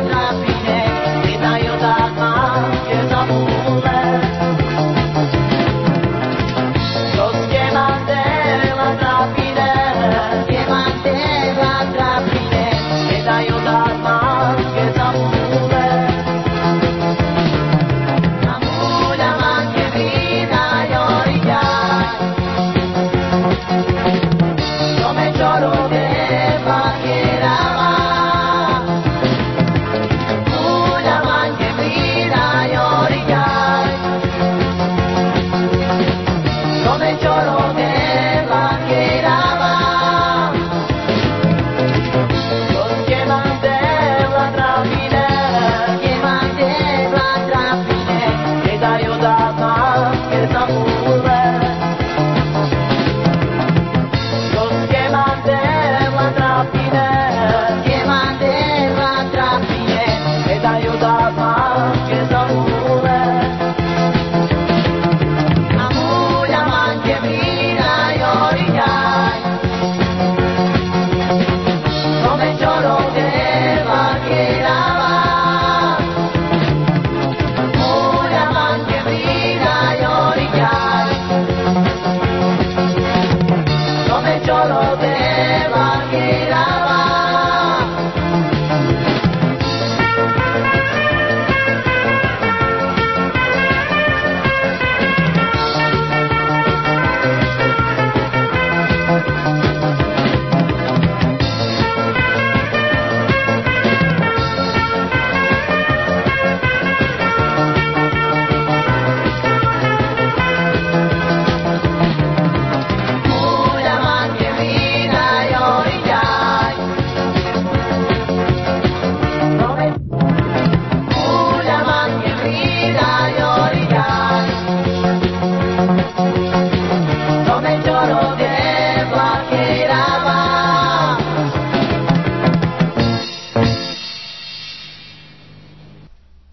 drop, drop, Queda yo da yo lo deba.